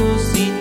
Sim.